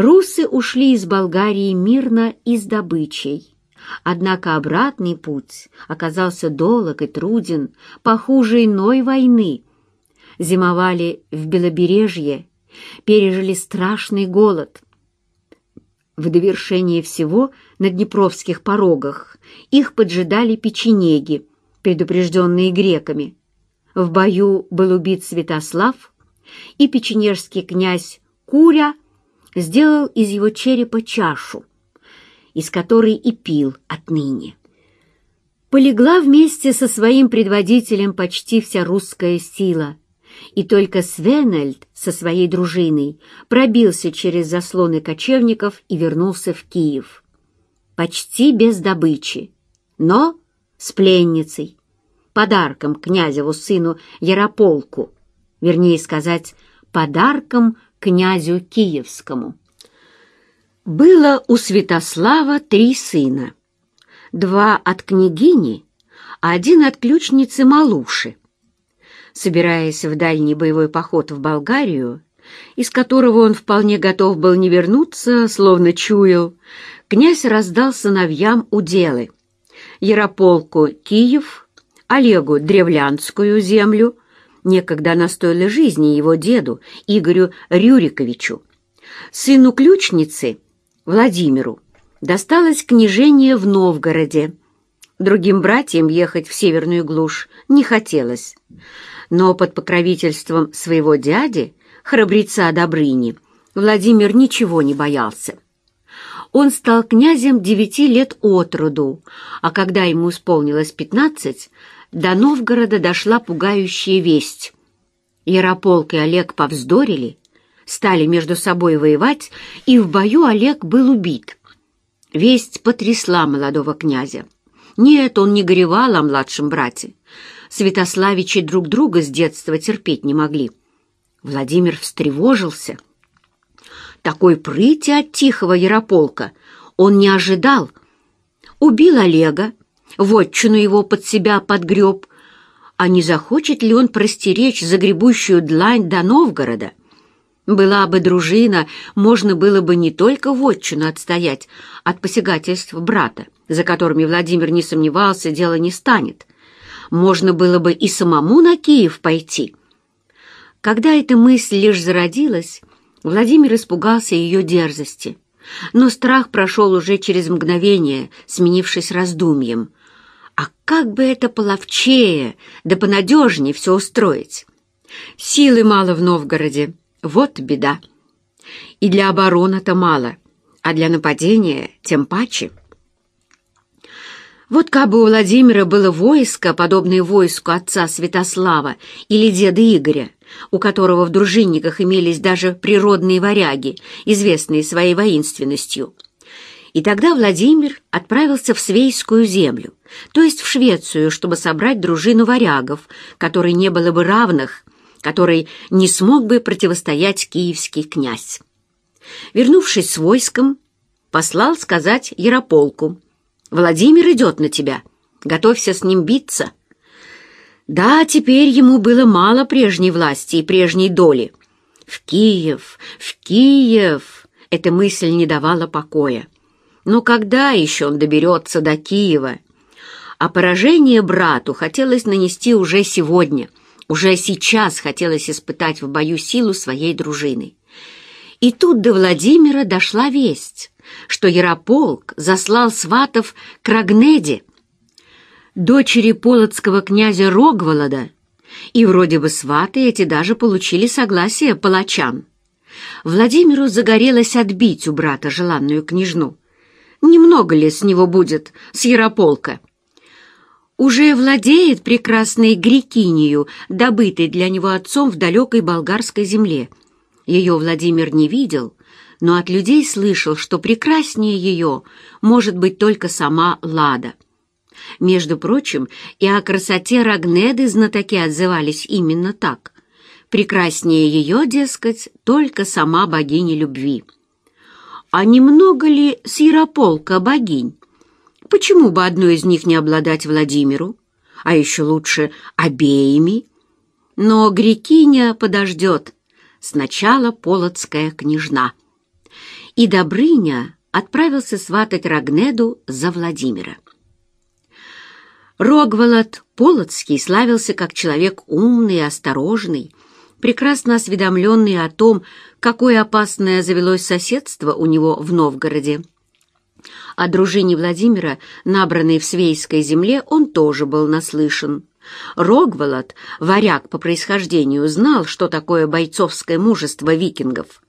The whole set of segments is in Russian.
Русы ушли из Болгарии мирно и с добычей. Однако обратный путь оказался долг и труден, похуже иной войны. Зимовали в Белобережье, пережили страшный голод. В довершение всего на Днепровских порогах их поджидали печенеги, предупрежденные греками. В бою был убит Святослав, и печенежский князь Куря сделал из его черепа чашу, из которой и пил отныне. Полегла вместе со своим предводителем почти вся русская сила, и только Свенельд со своей дружиной пробился через заслоны кочевников и вернулся в Киев. Почти без добычи, но с пленницей, подарком князеву сыну Ярополку, вернее сказать, подарком князю Киевскому. Было у Святослава три сына. Два от княгини, а один от ключницы Малуши. Собираясь в дальний боевой поход в Болгарию, из которого он вполне готов был не вернуться, словно чуял, князь раздал сыновьям уделы. Ярополку — Киев, Олегу — Древлянскую землю, некогда она стоила жизни его деду Игорю Рюриковичу. Сыну ключницы — Владимиру досталось княжение в Новгороде. Другим братьям ехать в северную глушь не хотелось. Но под покровительством своего дяди, храбреца Добрыни, Владимир ничего не боялся. Он стал князем девяти лет от роду, а когда ему исполнилось пятнадцать, до Новгорода дошла пугающая весть. Ярополк и Олег повздорили, стали между собой воевать, и в бою Олег был убит. Весть потрясла молодого князя. Нет, он не горевал о младшем брате. Святославичи друг друга с детства терпеть не могли. Владимир встревожился. Такой прыти от тихого Ярополка он не ожидал. Убил Олега, вотчину его под себя подгреб, а не захочет ли он простеречь загребущую длань до Новгорода? Была бы дружина, можно было бы не только вотчину отстоять от посягательств брата, за которыми Владимир не сомневался, дело не станет. Можно было бы и самому на Киев пойти. Когда эта мысль лишь зародилась, Владимир испугался ее дерзости. Но страх прошел уже через мгновение, сменившись раздумьем. А как бы это половчее, да понадежнее все устроить? Силы мало в Новгороде, вот беда. И для обороны-то мало, а для нападения тем паче. Вот как бы у Владимира было войско, подобное войску отца Святослава или деда Игоря, у которого в дружинниках имелись даже природные варяги, известные своей воинственностью. И тогда Владимир отправился в Свейскую землю, то есть в Швецию, чтобы собрать дружину варягов, которой не было бы равных которой не смог бы противостоять киевский князь. Вернувшись с войском, послал сказать Ярополку, «Владимир идет на тебя, готовься с ним биться». Да, теперь ему было мало прежней власти и прежней доли. В Киев, в Киев! Эта мысль не давала покоя. Но когда еще он доберется до Киева? А поражение брату хотелось нанести уже сегодня — уже сейчас хотелось испытать в бою силу своей дружины. И тут до Владимира дошла весть, что Ярополк заслал сватов к Рагнеде, дочери полоцкого князя Рогволода, и вроде бы сваты эти даже получили согласие палачан. Владимиру загорелось отбить у брата желанную княжну. Немного ли с него будет, с Ярополка? уже владеет прекрасной грекинью, добытой для него отцом в далекой болгарской земле. Ее Владимир не видел, но от людей слышал, что прекраснее ее может быть только сама Лада. Между прочим, и о красоте Рагнеды знатоки отзывались именно так. Прекраснее ее, дескать, только сама богиня любви. А немного ли с Ярополка богинь? Почему бы одной из них не обладать Владимиру, а еще лучше обеими? Но Грекиня подождет. Сначала полоцкая княжна. и Добрыня отправился сватать Рогнеду за Владимира. Рогволод Полоцкий славился как человек умный и осторожный, прекрасно осведомленный о том, какое опасное завелось соседство у него в Новгороде. О дружине Владимира, набранной в Свейской земле, он тоже был наслышан. Рогволод, варяг по происхождению, знал, что такое бойцовское мужество викингов.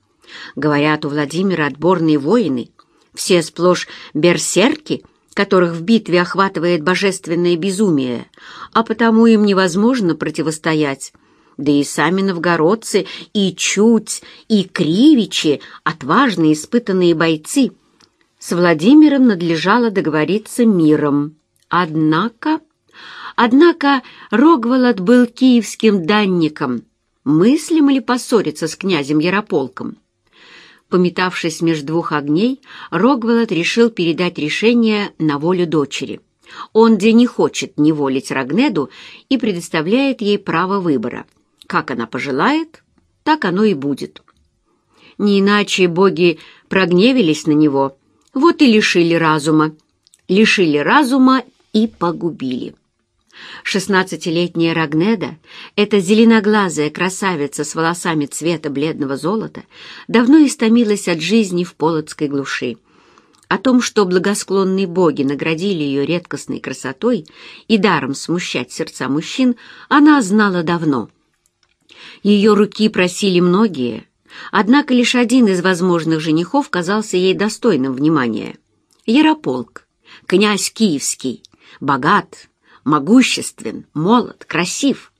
Говорят, у Владимира отборные воины, все сплошь берсерки, которых в битве охватывает божественное безумие, а потому им невозможно противостоять. Да и сами новгородцы, и Чуть, и Кривичи, отважные испытанные бойцы. С Владимиром надлежало договориться миром. Однако... Однако Рогволод был киевским данником. Мыслим ли поссориться с князем Ярополком? Пометавшись между двух огней, Рогволод решил передать решение на волю дочери. Он где не хочет неволить Рагнеду и предоставляет ей право выбора. Как она пожелает, так оно и будет. Не иначе боги прогневились на него, вот и лишили разума. Лишили разума и погубили. Шестнадцатилетняя Рагнеда, эта зеленоглазая красавица с волосами цвета бледного золота, давно истомилась от жизни в полоцкой глуши. О том, что благосклонные боги наградили ее редкостной красотой и даром смущать сердца мужчин, она знала давно. Ее руки просили многие, однако лишь один из возможных женихов казался ей достойным внимания. Ярополк, князь Киевский, богат, могуществен, молод, красив.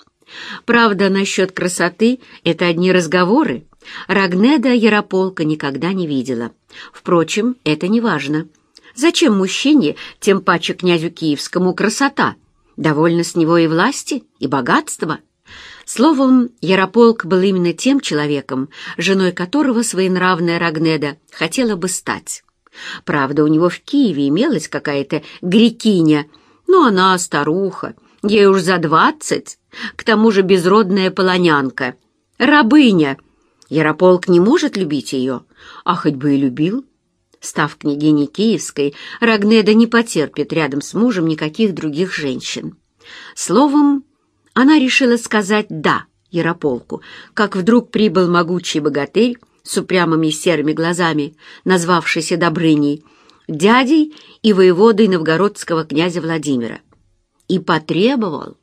Правда, насчет красоты это одни разговоры. Рагнеда Ярополка никогда не видела. Впрочем, это не важно. Зачем мужчине, тем паче князю Киевскому, красота? Довольно с него и власти, и богатства. Словом, Ярополк был именно тем человеком, женой которого своенравная Рагнеда хотела бы стать. Правда, у него в Киеве имелась какая-то грекиня — но она старуха, ей уж за двадцать, к тому же безродная полонянка, рабыня. Ярополк не может любить ее, а хоть бы и любил. Став княгиней Киевской, Рагнеда не потерпит рядом с мужем никаких других женщин. Словом, она решила сказать «да» Ярополку, как вдруг прибыл могучий богатырь с упрямыми серыми глазами, назвавшийся Добрыней, дядей и воеводой новгородского князя Владимира. И потребовал,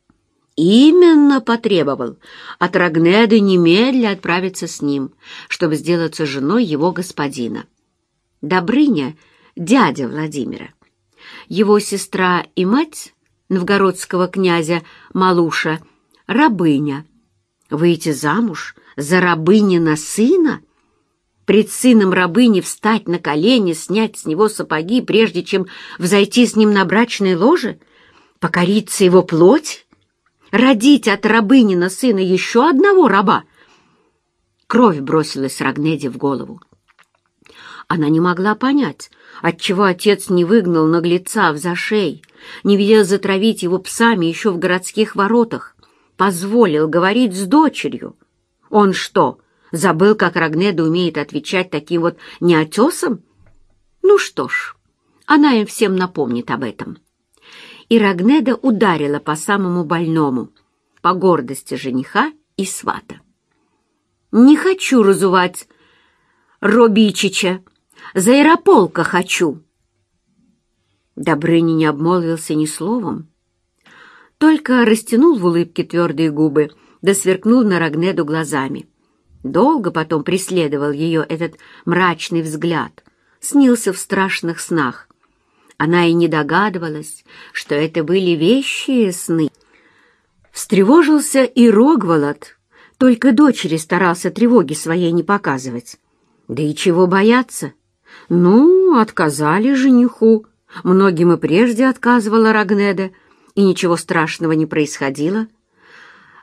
именно потребовал от Рагнеды немедля отправиться с ним, чтобы сделаться женой его господина. Добрыня — дядя Владимира. Его сестра и мать новгородского князя Малуша — рабыня. Выйти замуж за рабынина сына — пред сыном рабыни встать на колени, снять с него сапоги, прежде чем взойти с ним на брачное ложе, покориться его плоть, родить от рабынина сына еще одного раба. Кровь бросилась Рагнеде в голову. Она не могла понять, отчего отец не выгнал наглеца в зашей, не велел затравить его псами еще в городских воротах, позволил говорить с дочерью. Он что, Забыл, как Рагнеда умеет отвечать таким вот неотесом? Ну что ж, она им всем напомнит об этом. И Рагнеда ударила по самому больному, по гордости жениха и свата. «Не хочу разувать Робичича, за Ярополка хочу!» Добрыня не обмолвился ни словом, только растянул в улыбке твердые губы, да сверкнул на Рагнеду глазами. Долго потом преследовал ее этот мрачный взгляд, снился в страшных снах. Она и не догадывалась, что это были вещие сны. Встревожился и Рогволод, только дочери старался тревоги своей не показывать. Да и чего бояться? Ну, отказали жениху. Многим и прежде отказывала Рагнеда, и ничего страшного не происходило.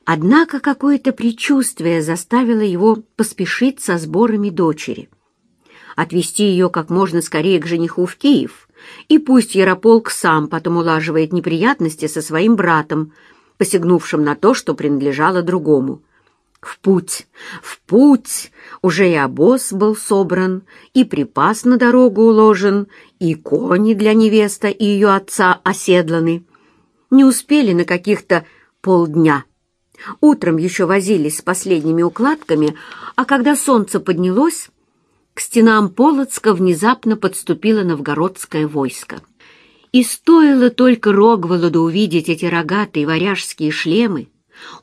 Однако какое-то предчувствие заставило его поспешить со сборами дочери. Отвезти ее как можно скорее к жениху в Киев, и пусть Ярополк сам потом улаживает неприятности со своим братом, посягнувшим на то, что принадлежало другому. В путь, в путь! Уже и обоз был собран, и припас на дорогу уложен, и кони для невеста и ее отца оседланы. Не успели на каких-то полдня. Утром еще возились с последними укладками, а когда солнце поднялось, к стенам Полоцка внезапно подступило новгородское войско. И стоило только Рогволоду увидеть эти рогатые варяжские шлемы,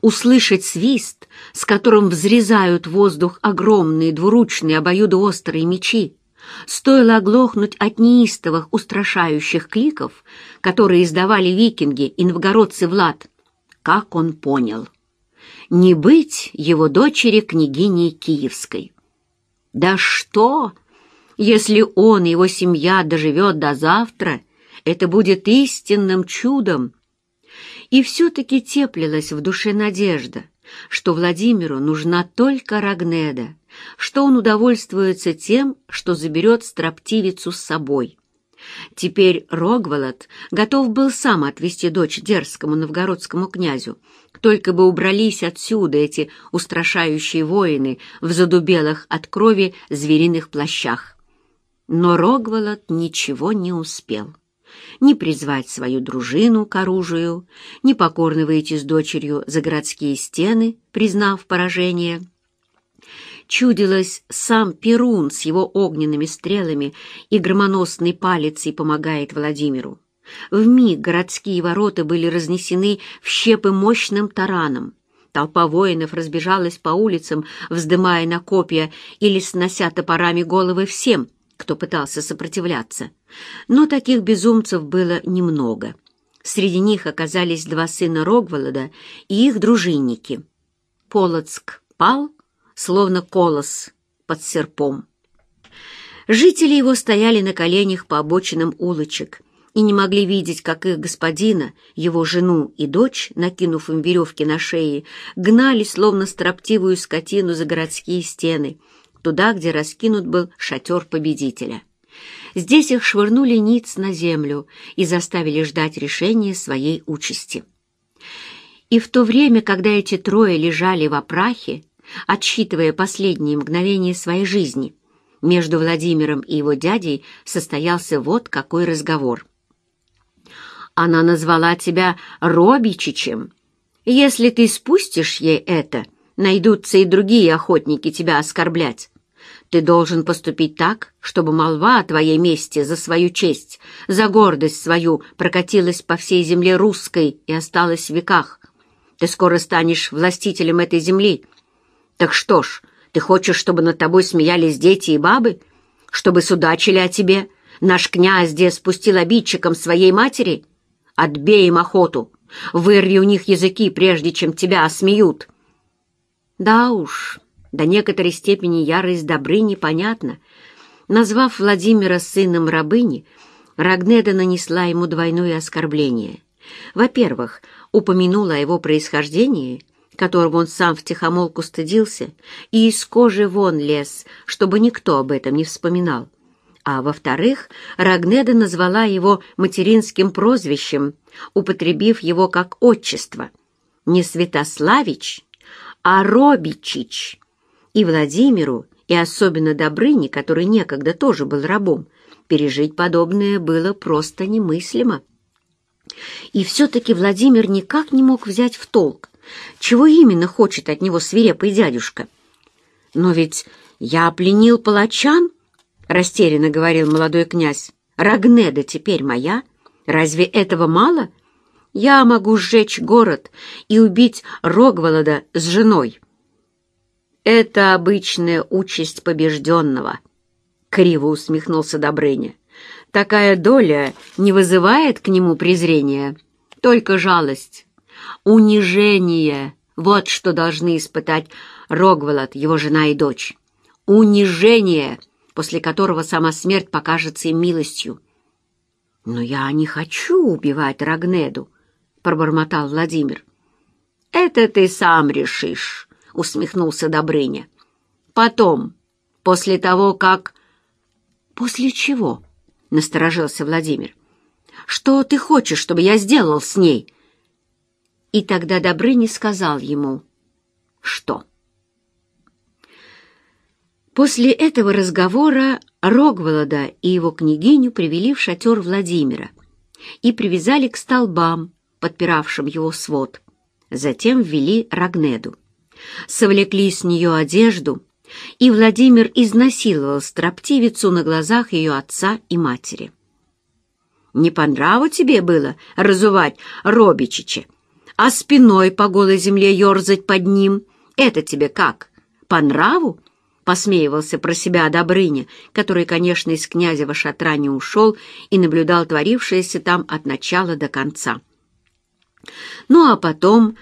услышать свист, с которым взрезают воздух огромные двуручные обоюдоострые мечи, стоило оглохнуть от неистовых устрашающих кликов, которые издавали викинги и новгородцы Влад, как он понял. Не быть его дочери княгиней Киевской. Да что, если он и его семья доживет до завтра, это будет истинным чудом, и все-таки теплилась в душе надежда, что Владимиру нужна только Рагнеда, что он удовольствуется тем, что заберет строптивицу с собой. Теперь Рогволод готов был сам отвести дочь дерзкому новгородскому князю, только бы убрались отсюда эти устрашающие воины в задубелых от крови звериных плащах. Но Рогволод ничего не успел ни призвать свою дружину к оружию, ни покорно выйти с дочерью за городские стены, признав поражение. Чудилось, сам Перун с его огненными стрелами и громоносной палицей помогает Владимиру. Вмиг городские ворота были разнесены в щепы мощным тараном. Толпа воинов разбежалась по улицам, вздымая на копья или снося топорами головы всем, кто пытался сопротивляться. Но таких безумцев было немного. Среди них оказались два сына Рогволода и их дружинники. Полоцк пал, словно колос под серпом. Жители его стояли на коленях по обочинам улочек и не могли видеть, как их господина, его жену и дочь, накинув им веревки на шеи, гнали, словно строптивую скотину за городские стены, туда, где раскинут был шатер победителя. Здесь их швырнули ниц на землю и заставили ждать решения своей участи. И в то время, когда эти трое лежали в опрахе, отсчитывая последние мгновения своей жизни, между Владимиром и его дядей состоялся вот какой разговор. «Она назвала тебя Робичичем. Если ты спустишь ей это, найдутся и другие охотники тебя оскорблять. Ты должен поступить так, чтобы молва о твоей мести за свою честь, за гордость свою прокатилась по всей земле русской и осталась в веках. Ты скоро станешь властителем этой земли. Так что ж, ты хочешь, чтобы над тобой смеялись дети и бабы? Чтобы судачили о тебе? Наш князь здесь спустил обидчикам своей матери? Отбей им охоту, вырви у них языки, прежде чем тебя осмеют. Да уж, до некоторой степени ярость Добрыни понятна. Назвав Владимира сыном рабыни, Рагнеда нанесла ему двойное оскорбление. Во-первых, упомянула о его происхождении, которого он сам втихомолку стыдился, и из кожи вон лез, чтобы никто об этом не вспоминал. А во-вторых, Рагнеда назвала его материнским прозвищем, употребив его как отчество. Не Святославич, а Робичич и Владимиру, и особенно Добрыне, который некогда тоже был рабом, пережить подобное было просто немыслимо. И все-таки Владимир никак не мог взять в толк, чего именно хочет от него свирепый дядюшка. «Но ведь я пленил палачан», — растерянно говорил молодой князь. «Рагнеда теперь моя. Разве этого мало? Я могу сжечь город и убить Рогволода с женой». «Это обычная участь побежденного», — криво усмехнулся Добрыня. «Такая доля не вызывает к нему презрения, только жалость, унижение. Вот что должны испытать Рогволод, его жена и дочь. Унижение, после которого сама смерть покажется им милостью». «Но я не хочу убивать Рагнеду», — пробормотал Владимир. «Это ты сам решишь», — усмехнулся Добрыня. «Потом, после того, как...» «После чего?» — насторожился Владимир. «Что ты хочешь, чтобы я сделал с ней?» И тогда Добрыня сказал ему, «Что?» После этого разговора Рогволода и его княгиню привели в шатер Владимира и привязали к столбам, подпиравшим его свод. Затем ввели Рагнеду. Совлекли с нее одежду, и Владимир изнасиловал строптивицу на глазах ее отца и матери. «Не по нраву тебе было разувать Робичича, а спиной по голой земле ерзать под ним? Это тебе как, по нраву?» Посмеивался про себя Добрыня, который, конечно, из князева шатра не ушел и наблюдал творившееся там от начала до конца. Ну а потом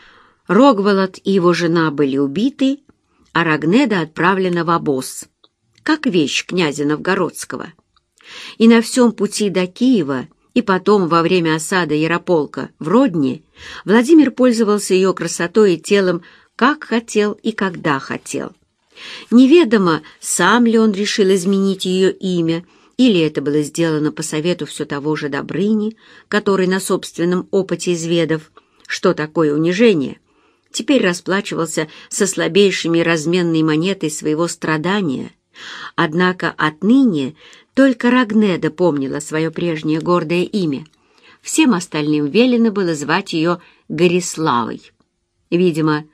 Рогволод и его жена были убиты, а Рагнеда отправлена в обоз, как вещь князя Новгородского. И на всем пути до Киева и потом во время осады Ярополка в Родне Владимир пользовался ее красотой и телом как хотел и когда хотел. Неведомо, сам ли он решил изменить ее имя, или это было сделано по совету все того же Добрыни, который на собственном опыте изведов, что такое унижение, теперь расплачивался со слабейшими разменной монетой своего страдания. Однако отныне только Рагнеда помнила свое прежнее гордое имя. Всем остальным велено было звать ее Гориславой. Видимо,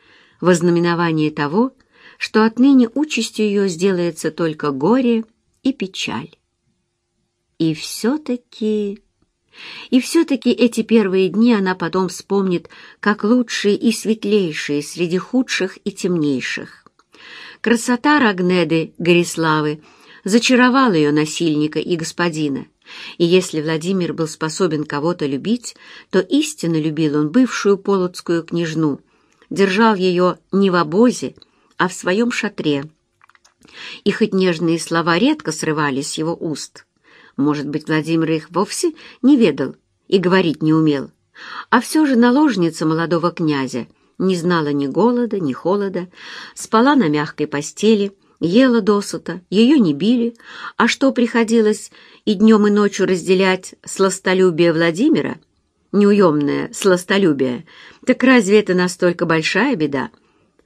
вознаменование того, что отныне участью ее сделается только горе и печаль. И все-таки... И все-таки эти первые дни она потом вспомнит как лучшие и светлейшие среди худших и темнейших. Красота Рагнеды Гориславы зачаровала ее насильника и господина, и если Владимир был способен кого-то любить, то истинно любил он бывшую полоцкую княжну, держал ее не в обозе, а в своем шатре. И хоть нежные слова редко срывались с его уст, может быть, Владимир их вовсе не ведал и говорить не умел, а все же наложница молодого князя не знала ни голода, ни холода, спала на мягкой постели, ела досыта, ее не били, а что приходилось и днем и ночью разделять сластолюбие Владимира, неуемное сластолюбие, так разве это настолько большая беда?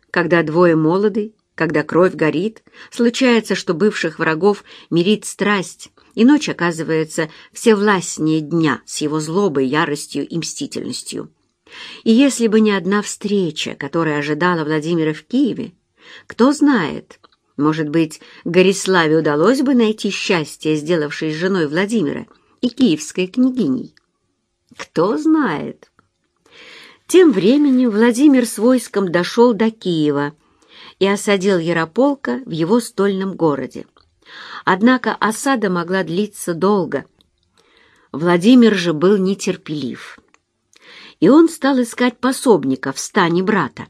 Когда двое молоды, когда кровь горит, случается, что бывших врагов мирит страсть, и ночь оказывается всевластнее дня с его злобой, яростью и мстительностью. И если бы не одна встреча, которая ожидала Владимира в Киеве, кто знает, может быть, Гориславе удалось бы найти счастье, сделавшись женой Владимира и киевской княгиней. Кто знает. Тем временем Владимир с войском дошел до Киева и осадил Ярополка в его стольном городе. Однако осада могла длиться долго. Владимир же был нетерпелив. И он стал искать пособника в стане брата,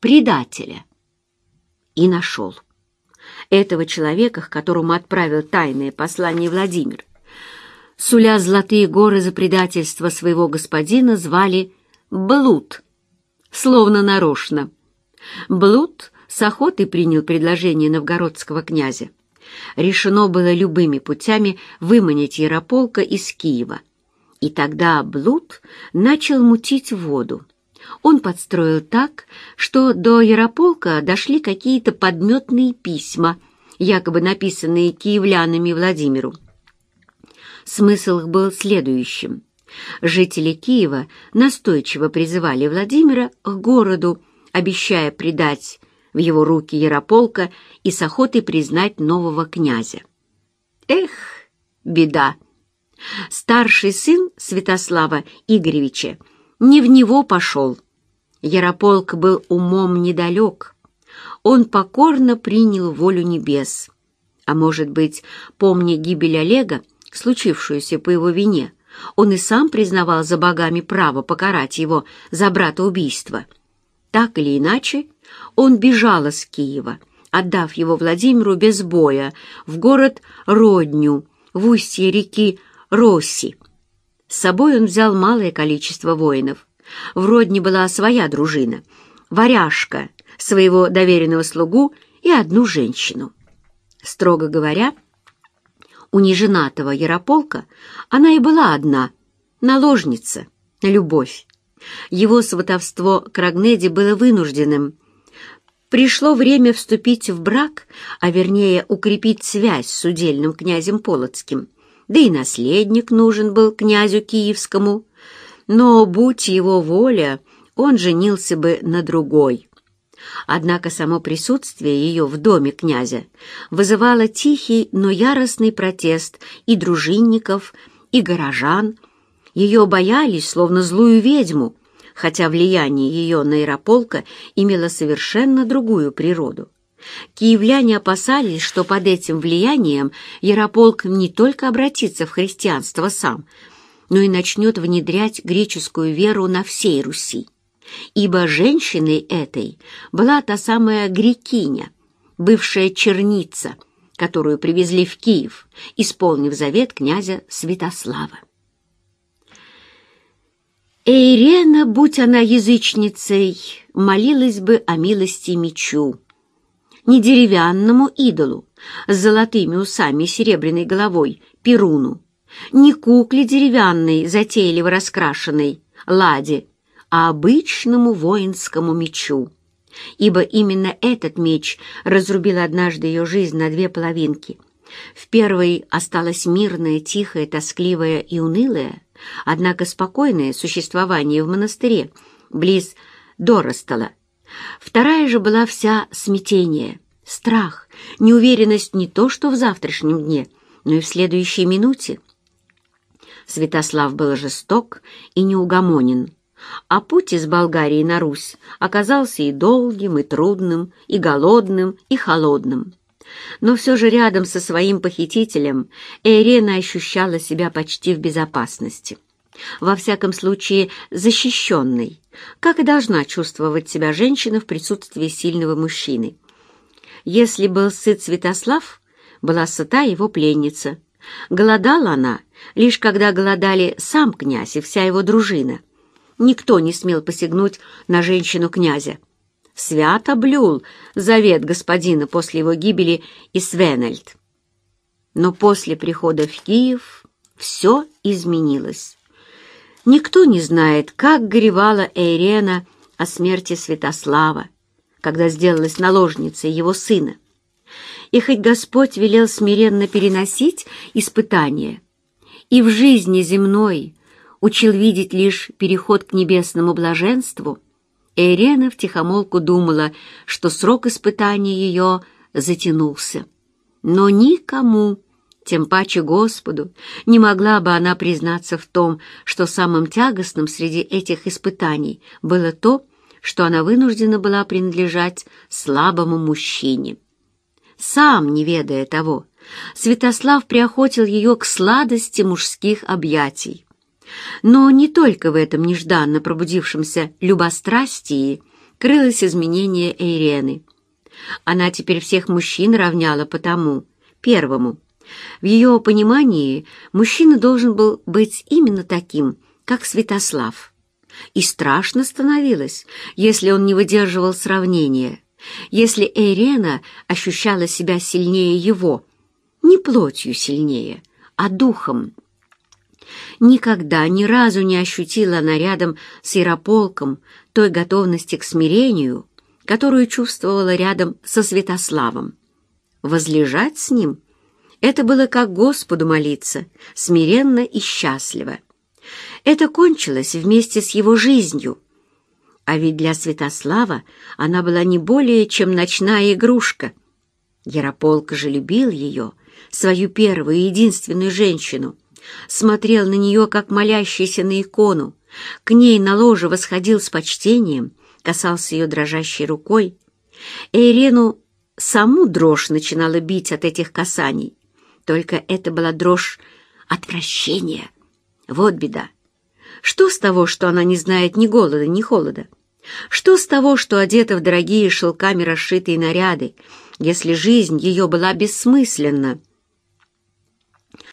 предателя. И нашел. Этого человека, к которому отправил тайное послание Владимир. Суля золотые горы за предательство своего господина, звали Блуд, словно нарочно. Блуд с охотой принял предложение новгородского князя. Решено было любыми путями выманить Ярополка из Киева. И тогда Блуд начал мутить воду. Он подстроил так, что до Ярополка дошли какие-то подметные письма, якобы написанные киевлянами Владимиру. Смысл их был следующим. Жители Киева настойчиво призывали Владимира к городу, обещая предать в его руки Ярополка и с охотой признать нового князя. Эх, беда! Старший сын Святослава Игоревича не в него пошел. Ярополк был умом недалек. Он покорно принял волю небес. А может быть, помня гибель Олега, случившуюся по его вине, он и сам признавал за богами право покарать его за братоубийство. Так или иначе, он бежал из Киева, отдав его Владимиру без боя в город Родню, в устье реки Росси. С собой он взял малое количество воинов. В Родне была своя дружина, варяжка, своего доверенного слугу и одну женщину. Строго говоря, у неженатого Ярополка она и была одна, наложница, любовь. Его сватовство к Рагнеде было вынужденным, Пришло время вступить в брак, а вернее укрепить связь с удельным князем Полоцким, да и наследник нужен был князю Киевскому, но, будь его воля, он женился бы на другой. Однако само присутствие ее в доме князя вызывало тихий, но яростный протест и дружинников, и горожан. Ее боялись, словно злую ведьму, хотя влияние ее на Ярополка имело совершенно другую природу. Киевляне опасались, что под этим влиянием Ярополк не только обратится в христианство сам, но и начнет внедрять греческую веру на всей Руси. Ибо женщиной этой была та самая грекиня, бывшая черница, которую привезли в Киев, исполнив завет князя Святослава. Эйрена, будь она язычницей, молилась бы о милости мечу. Не деревянному идолу с золотыми усами и серебряной головой, Перуну, не кукле деревянной, затейливо раскрашенной, ладе, а обычному воинскому мечу. Ибо именно этот меч разрубил однажды ее жизнь на две половинки. В первой осталась мирная, тихая, тоскливая и унылая, Однако спокойное существование в монастыре, близ Доростола. Вторая же была вся смятение, страх, неуверенность не то что в завтрашнем дне, но и в следующей минуте. Святослав был жесток и неугомонен, а путь из Болгарии на Русь оказался и долгим, и трудным, и голодным, и холодным. Но все же рядом со своим похитителем Эрена ощущала себя почти в безопасности. Во всяком случае, защищенной, как и должна чувствовать себя женщина в присутствии сильного мужчины. Если был сыт Святослав, была сыта его пленница. Голодала она, лишь когда голодали сам князь и вся его дружина. Никто не смел посягнуть на женщину князя свято блюл завет господина после его гибели и Свенельд. Но после прихода в Киев все изменилось. Никто не знает, как горевала Эйрена о смерти Святослава, когда сделалась наложницей его сына. И хоть Господь велел смиренно переносить испытания, и в жизни земной учил видеть лишь переход к небесному блаженству, Ирена втихомолку думала, что срок испытания ее затянулся. Но никому, тем паче Господу, не могла бы она признаться в том, что самым тягостным среди этих испытаний было то, что она вынуждена была принадлежать слабому мужчине. Сам, не ведая того, Святослав приохотил ее к сладости мужских объятий. Но не только в этом нежданно пробудившемся любострастии крылось изменение Эйрены. Она теперь всех мужчин равняла по тому, первому. В ее понимании мужчина должен был быть именно таким, как Святослав. И страшно становилось, если он не выдерживал сравнения, если Эйрена ощущала себя сильнее его, не плотью сильнее, а духом. Никогда, ни разу не ощутила она рядом с Ярополком той готовности к смирению, которую чувствовала рядом со Святославом. Возлежать с ним — это было как Господу молиться, смиренно и счастливо. Это кончилось вместе с его жизнью. А ведь для Святослава она была не более, чем ночная игрушка. Ярополк же любил ее, свою первую и единственную женщину — смотрел на нее, как молящийся на икону, к ней на ложе восходил с почтением, касался ее дрожащей рукой. Эйрену саму дрожь начинала бить от этих касаний. Только это была дрожь отвращения. Вот беда. Что с того, что она не знает ни голода, ни холода? Что с того, что одета в дорогие шелками расшитые наряды, если жизнь ее была бессмысленна?